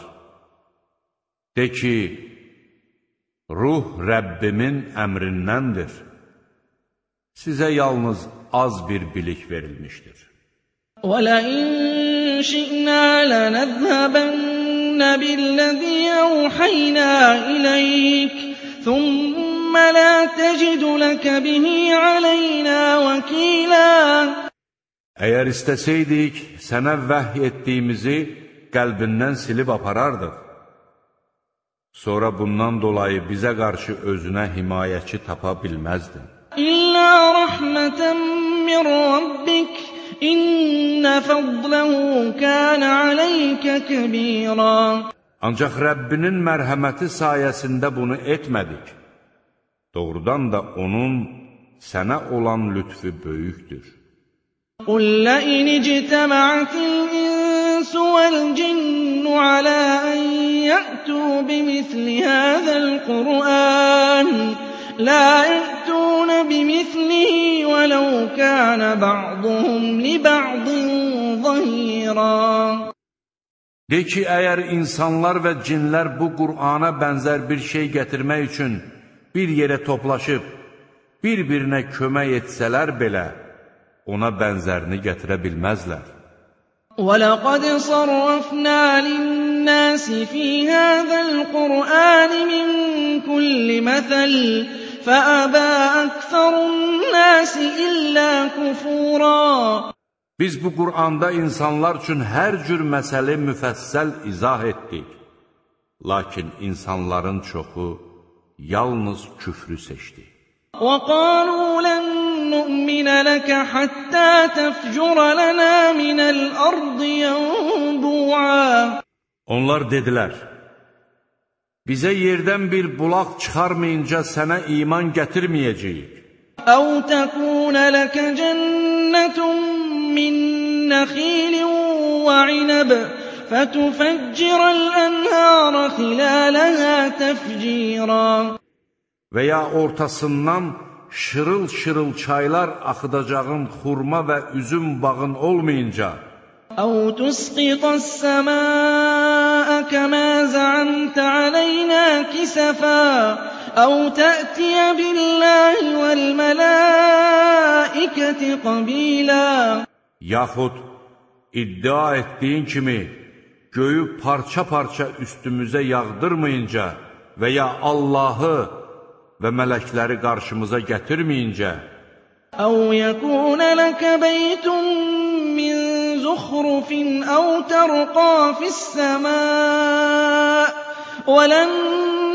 De ki, ruh Rəbbimin əmrindəndir. Sizə yalnız az bir bilik verilmişdir. وَلَئِن شِئْنَا لَنَذْهَبَنَّ بِالَّذِي أَوْحَيْنَا إِلَيْكَ ثُمَّ لَا تَجِدُ لَكَ بِهِ عَلَيْنَا وَكِيلًا Əgər istəsəydik, sənə vəhy etdiyimizi qəlbindən silib aparardıq. Sonra bundan dolayı bizə qarşı özünə himayəçi tapa bilməzdin. إِلَّا رَحْمَةً مِّن رَّبِّكَ إِنَّ فَضْلَهُ كَانَ عَلَيْكَ كَبِيرًا Ancaq Rəbbinin mərhəməti sayəsində bunu etmədik. doğrudan da onun sənə olan lütfü böyükdür. Qul la in insu wal jinnu ala an ya'tu bimithli hadzal qur'an la ya'tuna bimithlihi walau kana ba'dhum li ba'dhin zahira De ki, əgər insanlar və cinlər bu Qur'ana bənzər bir şey gətirmək üçün bir yerə toplaşıb, bir-birinə kömək etsələr belə, ona bənzərini gətirə bilməzlər. وَلَقَدْ صَرَّفْنَا لِلنَّاسِ النَّاسِ فِي هَٰذَا الْقُرْآنِ مِن كُلِّ مَثَلٍ فَأَبَىٰ أَكْثَرُ النَّاسِ إِلَّا كُفُورًا Biz bu Qur'anda insanlar üçün hər cür məsələ müfəssəl izah etdik. Lakin insanların çoxu yalnız küfrü seçdi. وَقَالُوا لَن نُّؤْمِنَ لَكَ حَتَّىٰ تَفْجُرَ لَنَا مِنَ الْأَرْضِ يَنبُوعًا Onlar dedilər, bizə yerdən bir bulaq çıxarmayınca sənə iman gətirməyəcəyik. أَوْ تَكُونَ لَكَ جَنَّةٌ مِّن نَّخِيلٍ وَعِنَبٍ فَتُفَجِّرَ الْأَنْهَارَ خِلَالَهَا تَفْجِيرًا Və ya ortasından şırıl-şırıl çaylar axıdacağın xurma və üzüm bağın olmayınca, أَوْ تُسْقِطَ السَّمَاءَ كَمَا زَعَمْتَ عَلَيْنَا كِسَفًا أَوْ تَأْتِيَ بِاللَّهِ وَالْمَلَائِكَةِ قَبِيلًا yaxud iddia etdiyin kimi göyü parça-parça üstümüzə yağdırmayınca və ya Allahı və mələkləri qarşımıza gətirməyincə, أَوْ يَكُونَ لَكَ بَيْتٌ مِّن زُخْرُفٍ أَوْ تَرْقَىٰ فِي السَّمَاءِ وَلَن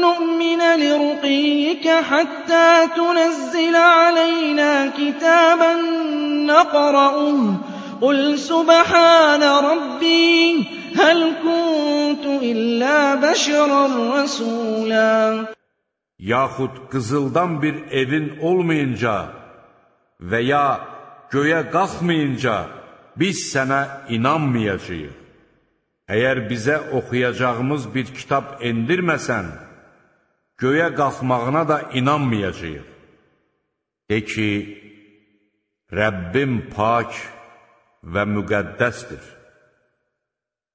نُّؤْمِنَ لِرُقِيِّكَ حَتَّىٰ تُنَزِّلَ عَلَيْنَا كِتَابًا نَّقْرَؤُهُ ۗ قُلْ سُبْحَانَ رَبِّي هَلْ كُنتُ إِلَّا بَشَرًا رَّسُولًا yaxud qızıldan bir evin olmayınca və ya göyə qalxmayınca biz sənə inanmayacağıq. Əgər bizə oxuyacağımız bir kitab endirməsən, göyə qalxmağına da inanmayacağıq. De ki, Rəbbim pak və müqəddəsdir.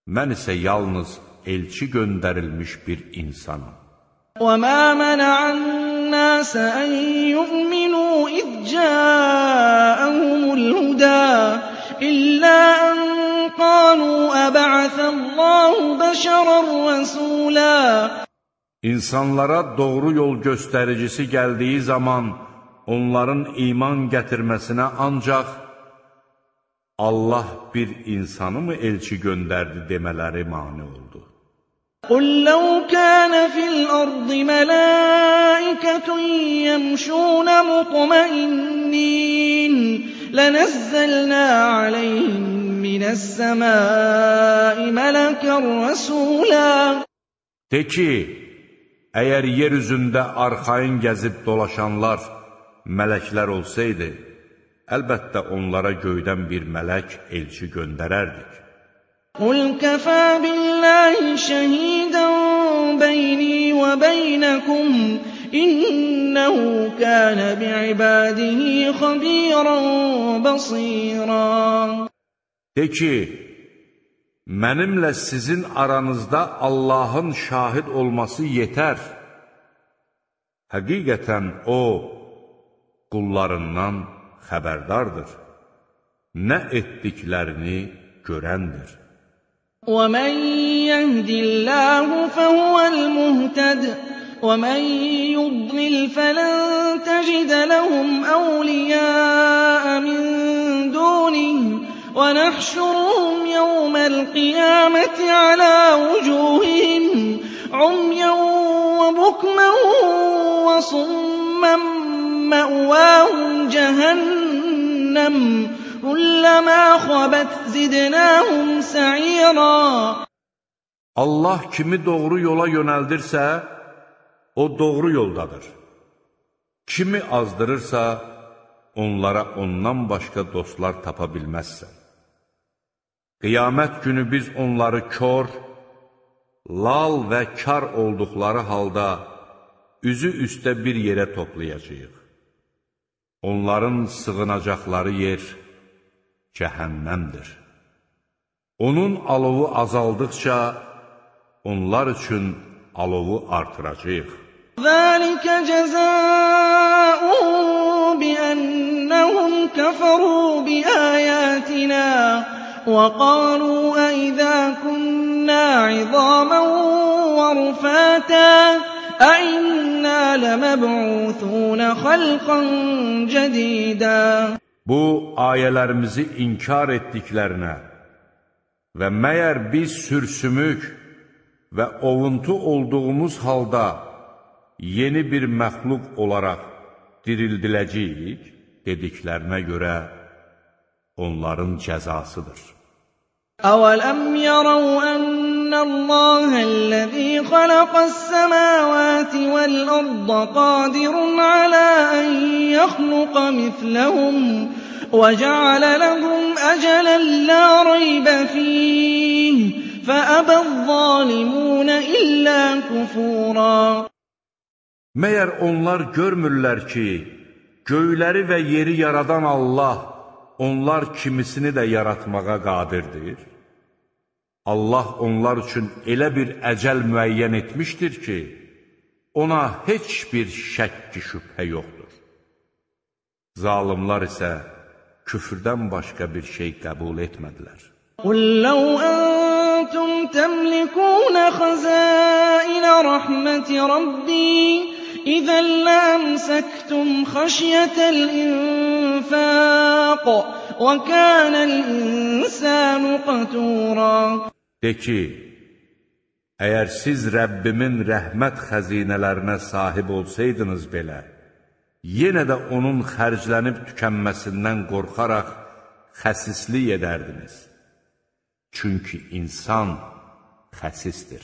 Mən isə yalnız elçi göndərilmiş bir insanım. وَمَا مَنَعَ النَّاسَ أَن يُؤْمِنُوا إِذْ جَاءَهُمُ الْهُدَىٰ إِلَّا أَن قَالُوا أَبَعَثَ اللَّهُ بَشَرًا رَّسُولًا İnsanlara doğru yol göstəricisi gəldiyi zaman onların iman gətirməsinə ancaq Allah bir insanı mı elçi göndərdi demələri mane oldu. Qul law kana fil ardı malaikatun yamshun mutma'innin lanazzalna alayhim minas samai malakan rasula De ki, əgər yer üzündə arxayın gəzib dolaşanlar mələklər olsaydı, əlbəttə onlara göydən bir mələk elçi göndərərdik. Qul kəfə billahi şəhidən beyni və beynakum, innəhu kənə bi'ibadihi xabirən basiran. De ki, mənimlə sizin aranızda Allahın şahid olması yetər. Həqiqətən O, qullarından xəbərdardır. Nə etdiklərini görəndir. وَمَن يَهْدِ اللَّهُ فَهُوَ الْمُهْتَدِ ۖ وَمَن يُضْلِلْ فَلَن تَجِدَ لَهُمْ أَوْلِيَاءَ مِن دُونِهِ ۖ وَنَحْشُرُهُمْ يَوْمَ الْقِيَامَةِ عَلَىٰ وُجُوهِهِمْ عُمْيًا وَبُكْمًا وَصُمًّا مَّأْوَاهُمْ جَهَنَّمُ ۖ كُلَّمَا خَبَتْ زِدْنَاهُمْ سَعِيرًا Allah kimi doğru yola yönəldirsə, o doğru yoldadır. Kimi azdırırsa, onlara ondan başqa dostlar tapa bilməzsən. Qiyamət günü biz onları kör, lal və kar olduqları halda üzü üstə bir yerə toplayacağıq. Onların sığınacaqları yer cəhənnəmdir. Onun alovu azaldıqca, onlar üçün alovu artıracaq. Zəlikə cəzəuhum biənnəhum kəfəru biəyətinə və qalu əidə künnə izamən və rüfətən أَإِنَّا لَمَبْعُوثُونَ خَلْقًا جَدِيدًا Bu ayələrimizi inkar etdiklərinə və məyər biz sürsümük və ovuntu olduğumuz halda yeni bir məxluq olaraq dirildiləcəyik dediklərinə görə onların cəzasıdır. أَوَلَمْ يَرَوْا أَنَّ اللَّهَ الَّذِي خَلَقَ السَّمَاوَاتِ وَالْأَرْضَ قَادِرٌ عَلَىٰ أَن يَخْلُقَ مِثْلَهُمْ وَجَعَلَ لَهُمْ أَجَلًا لَّا رَيْبَ فِيهِ فَأَبَى الظَّالِمُونَ إِلَّا كُفُورًا Məyər onlar görmürlər ki, göyləri və yeri yaradan Allah onlar kimisini də yaratmağa qadirdir? Allah onlar üçün elə bir əcəl müəyyən etmişdir ki, ona heç bir şəkki şübhə yoxdur. Zalimlar isə küfrdən başqa bir şey qəbul etmədilər. Qul ləv əntum təmlikun xəzəinə rəhməti Rabbi إِذًا لَّأَمْسَكْتُمْ خَشْيَةَ الْإِنفَاقِ ۚ وَكَانَ الْإِنسَانُ قَتُورًا De ki, əgər siz Rəbbimin rəhmət xəzinələrinə sahib olsaydınız belə, yenə də onun xərclənib tükənməsindən qorxaraq xəsislik edərdiniz. Çünki insan xəsisdir.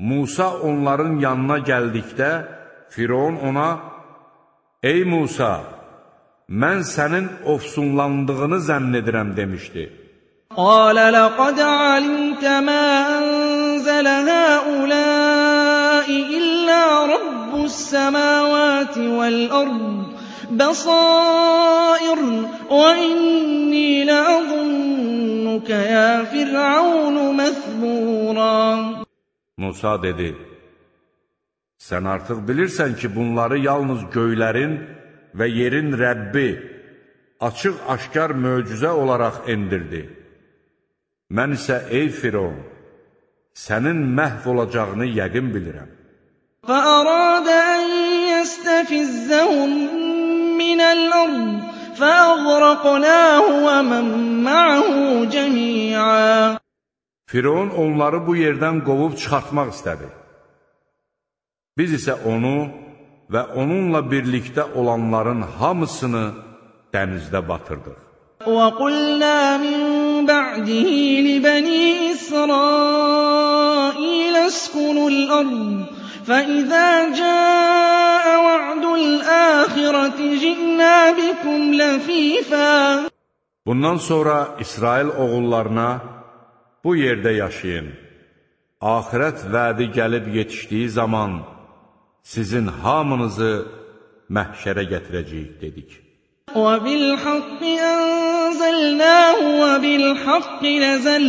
Musa onların yanına gəldikdə, Firon ona, Ey Musa, mən sənin ofsunlandığını zənn edirəm, demişdi. قَالَ لَقَدْ عَلِمْتَ مَا أَنزَلَ هَٰؤُلَاءِ إِلَّا رَبُّ السَّمَاوَاتِ وَالْأَرْضِ بَصَائِرَ وَإِنِّي لَأَظُنُّكَ يَا فِرْعَوْنُ مَثْبُورًا Musa dedi, sən artıq bilirsən ki, bunları yalnız göylərin və yerin Rəbbi açıq-aşkar möcüzə olaraq endirdi. Mən isə, ey Firon, sənin məhv olacağını yəqin bilirəm. فَأَرَادَ أَن يَسْتَفِزَّهُم مِّنَ الْأَرْضِ فَأَغْرَقْنَاهُ وَمَن مَّعَهُ جَمِيعًا Firon onları bu yerdən qovub çıxartmaq istədi. Biz isə onu və onunla birlikdə olanların hamısını dənizdə batırdıq. وَقُلْنَا مِن بَعْدِهِ لِبَنِي إِسْرَائِيلَ اسْكُنُوا الْأَرْضَ فَإِذَا جَاءَ وَعْدُ الْآخِرَةِ جِئْنَا بِكُمْ لَفِيفًا Bundan sonra İsrail oğullarına bu yerdə yaşayın. Ahirət vədi gəlib yetişdiyi zaman sizin hamınızı məhşərə gətirəcəyik, dedik. وَبِالْحَقِّ أَنزَلْنَاهُ وَبِالْحَقِّ نَزَلَ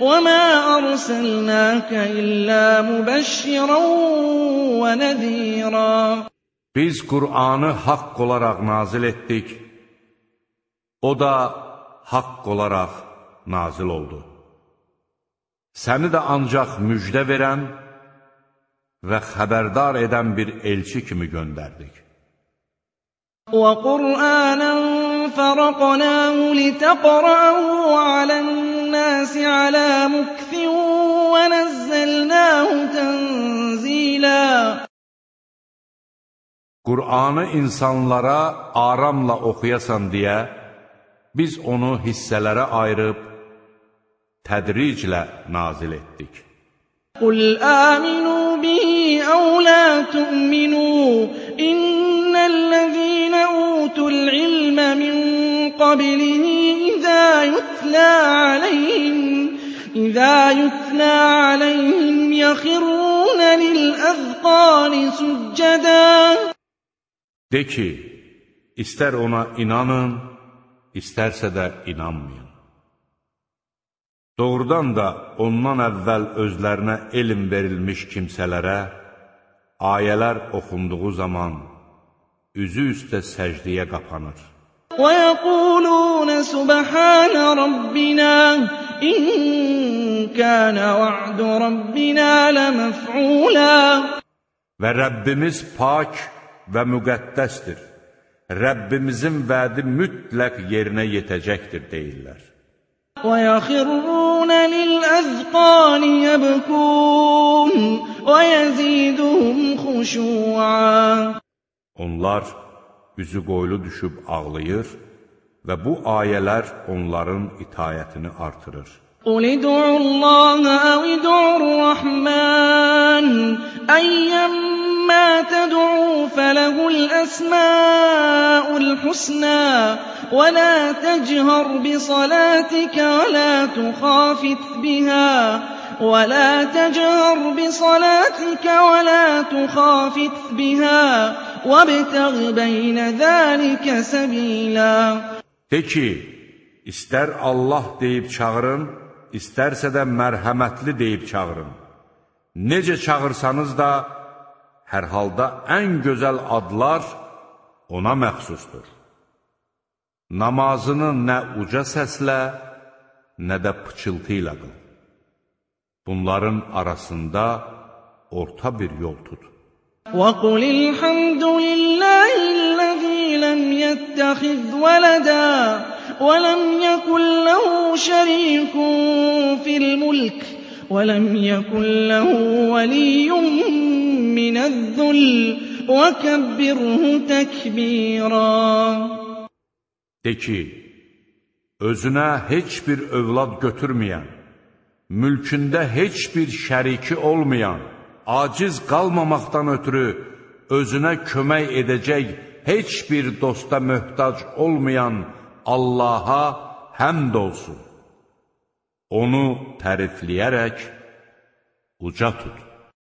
وَمَا أَرْسَلْنَاكَ إِلَّا مُبَشِّرًا وَنَذِيرًا Biz Qur'anı haqq olaraq nazil etdik, o da haqq olaraq nazil oldu. Səni də ancaq müjdə verən və xəbərdar edən bir elçi kimi göndərdik. وَقُرْآنًا فَرَقْنَاهُ لِتَقْرَأَهُ عَلَى النَّاسِ عَلَىٰ مُكْثٍ وَنَزَّلْنَاهُ تَنزِيلًا Qur'anı insanlara aramla oxuyasan deyə, biz onu hissələrə ayırıb, tədriclə nazil etdik. Qul aminu bihi əv la tu'minu, innəl-ləzīnə utul ilmə min qablihi izə yutlə aləyhim, izə yutlə aləyhim yəxirrunə lil-əzqani süccədə. De ki, istər ona inanın, istərsə də inanmayın. Doğrudan da ondan əvvəl özlərinə elm verilmiş kimsələrə ayələr oxunduğu zaman üzü üstə səcdiyə qapanır. وَيَقُولُونَ سُبْحَانَ رَبِّنَا إِن كَانَ وَعْدُ رَبِّنَا لَمَفْعُولًا Və Rəbbimiz pak və müqəddəsdir. Rəbbimizin vədi mütləq yerinə yetəcəkdir deyirlər. وَيَخِرُّونَ لِلْأَذْقَانِ يَبْكُونَ وَيَزِيدُهُمْ خُشُوعًا Onlar üzü qoylu düşüb ağlayır və bu ayələr onların itayətini artırır. قُلِ ادْعُوا اللَّهَ أَوِ ادْعُوا الرَّحْمَٰنَ أَيًّمَّا تَدْعُوا فَلَهُ الْأَسْمَاءُ الْحُسْنَىٰ وَلَا تَجْهَرْ بِصَلَاتِكَ وَلَا تُخَافِتْ بِهَا ولا تجهر بصلاتك ولا تخافت بها وابتغ بين ذلك سبيلا De ki, istər Allah deyib çağırın, istərsə də mərhəmətli deyib çağırın. Necə çağırsanız da, hər halda ən gözəl adlar ona məxsusdur. Namazını nə uca səslə, nə də pıçıltı ilə qıl. Bunların arasında orta bir yol tut. وَقُلِ الْحَمْدُ لِلَّهِ الَّذِي لَمْ يَتَّخِذْ وَلَدًا وَلَمْ يَكُن لَّهُ شَرِيكٌ فِي الْمُلْكِ وَلَمْ يَكُن لَّهُ وَلِيٌّ مِّنَ الذُّلِّ وَكَبِّرْهُ تَكْبِيرًا De ki, özünə heç bir övlad götürməyən, mülkündə heç bir şəriki olmayan, aciz qalmamaqdan ötürü özünə kömək edəcək heç bir dosta möhtac olmayan Allaha həmd olsun. Onu tərifləyərək uca tut.